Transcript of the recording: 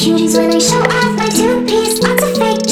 cuties when they show off my two piece. Lots of fake